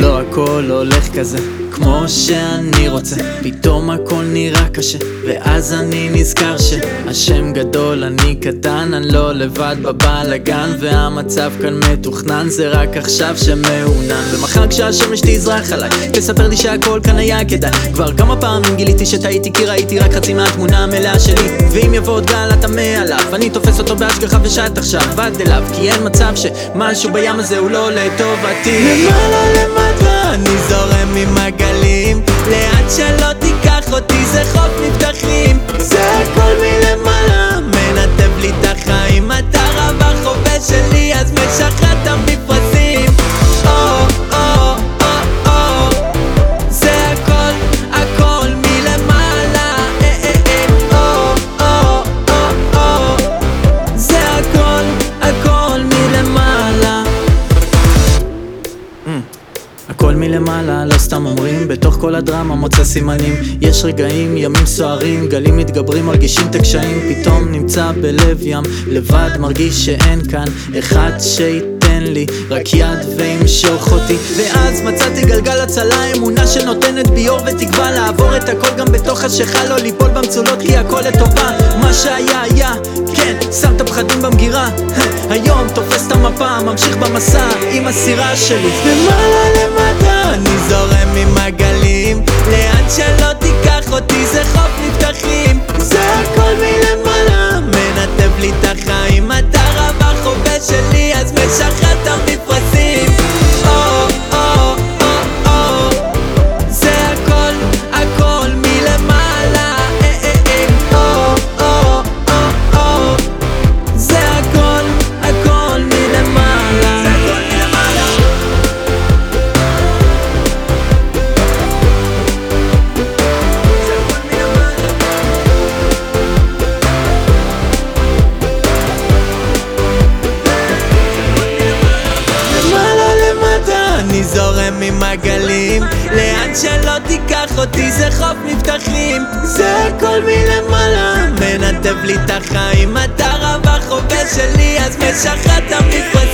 לא הכל הולך כזה. כמו שאני רוצה. פתאום הכל נראה קשה ואז אני נזכר שהשם גדול אני קטן אני לא לבד בבלאגן והמצב כאן מתוכנן. זה רק עכשיו שמעונן. ומחר כשהשמש תזרח עליי תספר לי שהכל כאן היה כדאי. כבר כמה פעמים גיליתי שטעיתי כי ראיתי רק חצי מהתמונה המלאה שלי. ואם יבוא עוד גל אתה מעליו. אני תופס אותו בהשגחה ושעת עכשיו עד אליו כי אין מצב שמשהו בים הזה הוא לא לטובתי. למעלה למטה אני זורם מלמעלה, לא סתם אומרים, בתוך כל הדרמה מוצא סימנים. יש רגעים, ימים סוערים, גלים מתגברים, מרגישים את הקשיים, פתאום נמצא בלב ים, לבד מרגיש שאין כאן אחד שייתן לי רק יד וימשוך אותי. ואז מצאתי גלגל הצלה, אמונה שנותנת בי אור ותקווה לעבור את הכל גם בתוך חשיכה, לא ליפול במצולות כי הכל לטובה. מה שהיה היה, כן, שם את הפחדים במגירה. היום תופס את המפה, ממשיך במסע עם הסירה שלי. למעלה למטה אני זורם עם הגלים לאן שלא תיקח אותי זה חוף עם הגלים. לאן שלא תיקח אותי זה חוף מבטחים. זה הכל מלמעלה מנתב לי את החיים. אתה רב החובש שלי אז משחרר את המפרשים